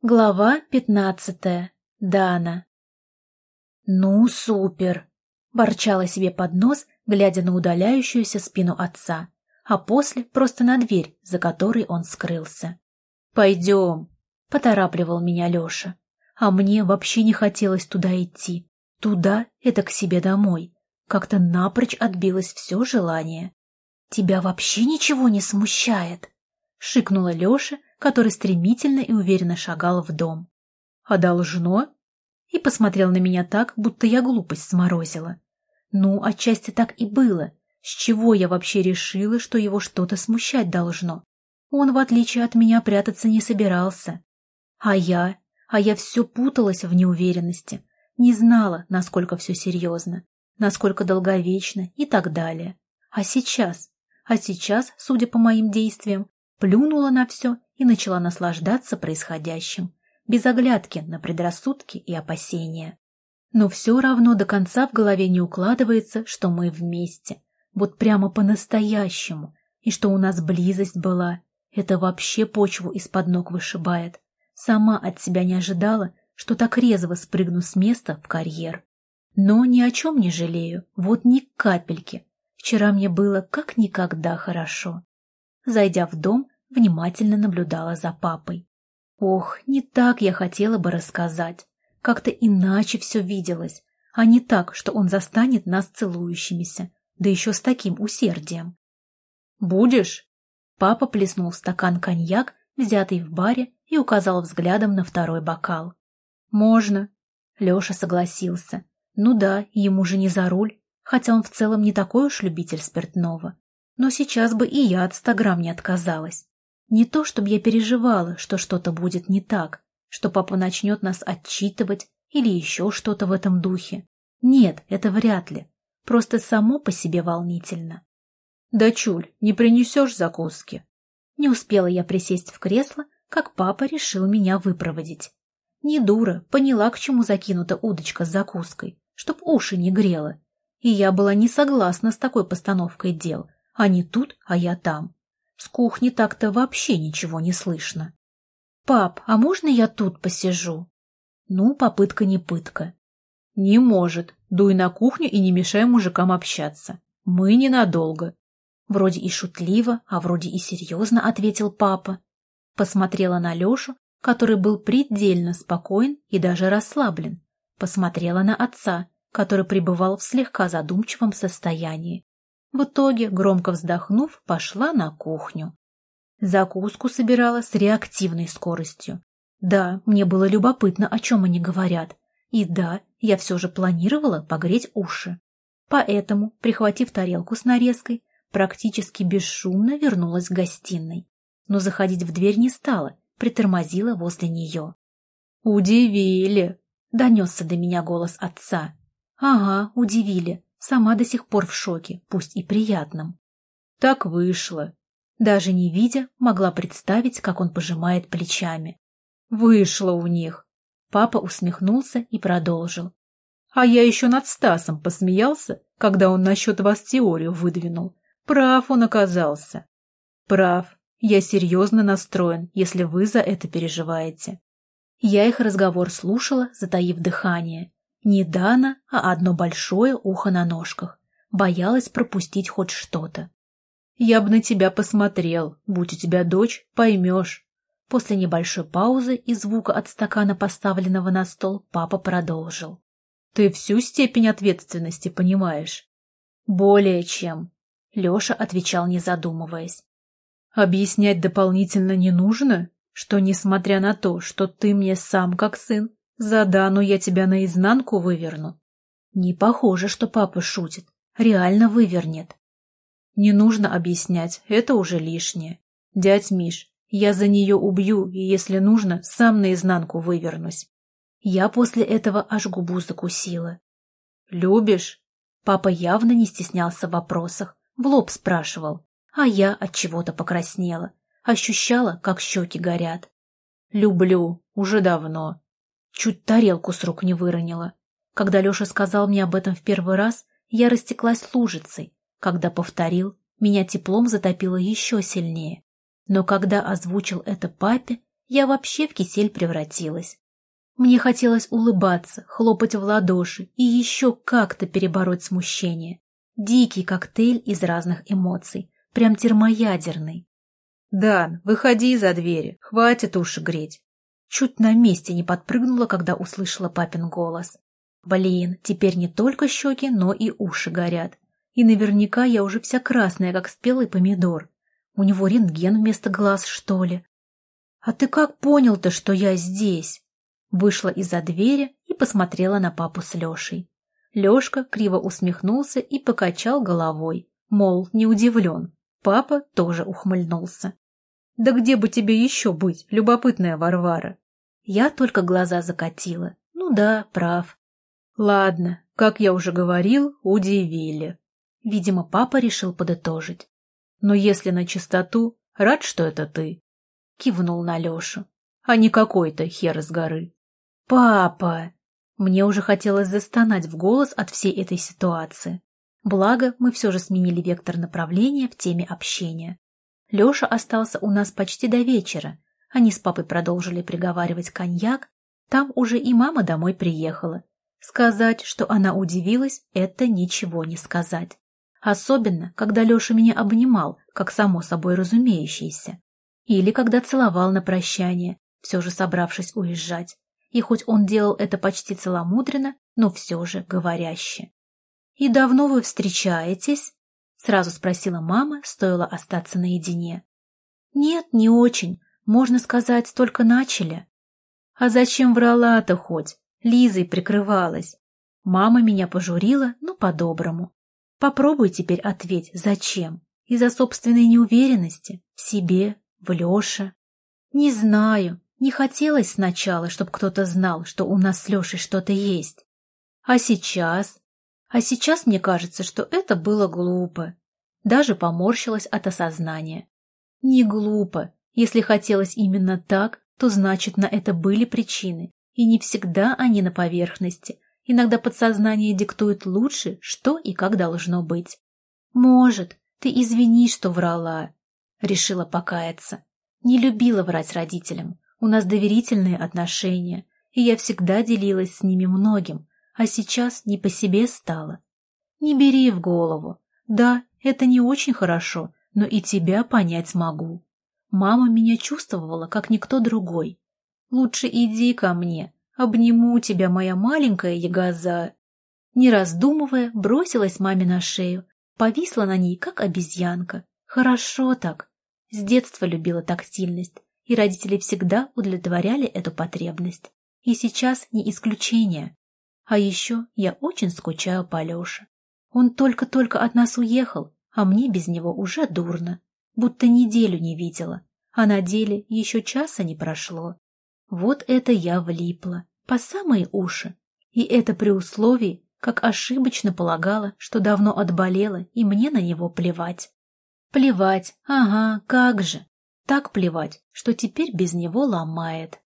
Глава пятнадцатая. Дана. «Ну, супер!» — ворчала себе под нос, глядя на удаляющуюся спину отца, а после просто на дверь, за которой он скрылся. «Пойдем!» — поторапливал меня Леша. А мне вообще не хотелось туда идти. Туда — это к себе домой. Как-то напрочь отбилось все желание. «Тебя вообще ничего не смущает?» — шикнула Леша, который стремительно и уверенно шагал в дом. «А должно?» И посмотрел на меня так, будто я глупость сморозила. Ну, отчасти так и было. С чего я вообще решила, что его что-то смущать должно? Он, в отличие от меня, прятаться не собирался. А я? А я все путалась в неуверенности. Не знала, насколько все серьезно, насколько долговечно и так далее. А сейчас? А сейчас, судя по моим действиям, плюнула на все и начала наслаждаться происходящим, без оглядки на предрассудки и опасения. Но все равно до конца в голове не укладывается, что мы вместе, вот прямо по-настоящему, и что у нас близость была. Это вообще почву из-под ног вышибает. Сама от себя не ожидала, что так резво спрыгну с места в карьер. Но ни о чем не жалею, вот ни капельки. Вчера мне было как никогда хорошо. Зайдя в дом, внимательно наблюдала за папой. Ох, не так я хотела бы рассказать. Как-то иначе все виделось, а не так, что он застанет нас целующимися, да еще с таким усердием. «Будешь?» Папа плеснул в стакан коньяк, взятый в баре, и указал взглядом на второй бокал. «Можно». Леша согласился. Ну да, ему же не за руль, хотя он в целом не такой уж любитель спиртного. Но сейчас бы и я от ста грамм не отказалась. Не то, чтобы я переживала, что что-то будет не так, что папа начнет нас отчитывать или еще что-то в этом духе. Нет, это вряд ли. Просто само по себе волнительно. Да, Чуль, не принесешь закуски? Не успела я присесть в кресло, как папа решил меня выпроводить. Не дура, поняла, к чему закинута удочка с закуской, чтоб уши не грела. И я была не согласна с такой постановкой дел. Они тут, а я там. С кухни так-то вообще ничего не слышно. «Пап, а можно я тут посижу?» Ну, попытка не пытка. «Не может. Дуй на кухню и не мешай мужикам общаться. Мы ненадолго». Вроде и шутливо, а вроде и серьезно ответил папа. Посмотрела на Лешу, который был предельно спокоен и даже расслаблен. Посмотрела на отца, который пребывал в слегка задумчивом состоянии. В итоге, громко вздохнув, пошла на кухню. Закуску собирала с реактивной скоростью. Да, мне было любопытно, о чем они говорят. И да, я все же планировала погреть уши. Поэтому, прихватив тарелку с нарезкой, практически бесшумно вернулась к гостиной. Но заходить в дверь не стала, притормозила возле нее. «Удивили!» — донесся до меня голос отца. «Ага, удивили. Сама до сих пор в шоке, пусть и приятном. Так вышло. Даже не видя, могла представить, как он пожимает плечами. Вышло у них. Папа усмехнулся и продолжил. А я еще над Стасом посмеялся, когда он насчет вас теорию выдвинул. Прав он оказался. Прав. Я серьезно настроен, если вы за это переживаете. Я их разговор слушала, затаив дыхание, не Дана, а одно большое ухо на ножках. Боялась пропустить хоть что-то. «Я бы на тебя посмотрел. Будь у тебя дочь, поймешь». После небольшой паузы и звука от стакана, поставленного на стол, папа продолжил. «Ты всю степень ответственности понимаешь?» «Более чем», — Леша отвечал, не задумываясь. «Объяснять дополнительно не нужно, что, несмотря на то, что ты мне сам как сын, Задану я тебя наизнанку выверну. Не похоже, что папа шутит. Реально вывернет. Не нужно объяснять, это уже лишнее. Дядь Миш, я за нее убью, и, если нужно, сам наизнанку вывернусь. Я после этого аж губу закусила. «Любишь?» Папа явно не стеснялся в вопросах, в лоб спрашивал, а я от чего-то покраснела, ощущала, как щеки горят. «Люблю, уже давно. Чуть тарелку с рук не выронила. Когда Леша сказал мне об этом в первый раз, я растеклась лужицей. Когда повторил, меня теплом затопило еще сильнее. Но когда озвучил это папе, я вообще в кисель превратилась. Мне хотелось улыбаться, хлопать в ладоши и еще как-то перебороть смущение. Дикий коктейль из разных эмоций, прям термоядерный. «Дан, выходи за двери, хватит уши греть». Чуть на месте не подпрыгнула, когда услышала папин голос. Блин, теперь не только щеки, но и уши горят. И наверняка я уже вся красная, как спелый помидор. У него рентген вместо глаз, что ли? А ты как понял-то, что я здесь? Вышла из-за двери и посмотрела на папу с Лешей. Лешка криво усмехнулся и покачал головой, мол, не удивлен. Папа тоже ухмыльнулся. «Да где бы тебе еще быть, любопытная Варвара?» Я только глаза закатила. Ну да, прав. Ладно, как я уже говорил, удивили. Видимо, папа решил подытожить. Но если на чистоту, рад, что это ты. Кивнул на Лешу. А не какой-то хер из горы. «Папа!» Мне уже хотелось застонать в голос от всей этой ситуации. Благо, мы все же сменили вектор направления в теме общения. Леша остался у нас почти до вечера. Они с папой продолжили приговаривать коньяк. Там уже и мама домой приехала. Сказать, что она удивилась, это ничего не сказать. Особенно, когда Леша меня обнимал, как само собой разумеющееся. Или когда целовал на прощание, все же собравшись уезжать и хоть он делал это почти целомудренно, но все же говоряще. «И давно вы встречаетесь?» — сразу спросила мама, стоило остаться наедине. «Нет, не очень. Можно сказать, только начали». «А зачем врала-то хоть? Лизой прикрывалась». Мама меня пожурила, но по-доброму. Попробуй теперь ответь, зачем? Из-за собственной неуверенности? В себе? В Леше? Не знаю. Не хотелось сначала, чтобы кто-то знал, что у нас с Лешей что-то есть. А сейчас? А сейчас мне кажется, что это было глупо. Даже поморщилась от осознания. Не глупо. Если хотелось именно так, то значит на это были причины. И не всегда они на поверхности. Иногда подсознание диктует лучше, что и как должно быть. Может, ты извини, что врала. Решила покаяться. Не любила врать родителям. У нас доверительные отношения, и я всегда делилась с ними многим, а сейчас не по себе стало. Не бери в голову. Да, это не очень хорошо, но и тебя понять смогу. Мама меня чувствовала, как никто другой. Лучше иди ко мне, обниму тебя, моя маленькая ягоза. Не раздумывая, бросилась маме на шею, повисла на ней, как обезьянка. Хорошо так. С детства любила тактильность, и родители всегда удовлетворяли эту потребность. И сейчас не исключение. А еще я очень скучаю по Леше. Он только-только от нас уехал, а мне без него уже дурно. Будто неделю не видела, а на деле еще часа не прошло. Вот это я влипла, по самые уши. И это при условии, как ошибочно полагала, что давно отболела, и мне на него плевать. Плевать, ага, как же. Так плевать, что теперь без него ломает.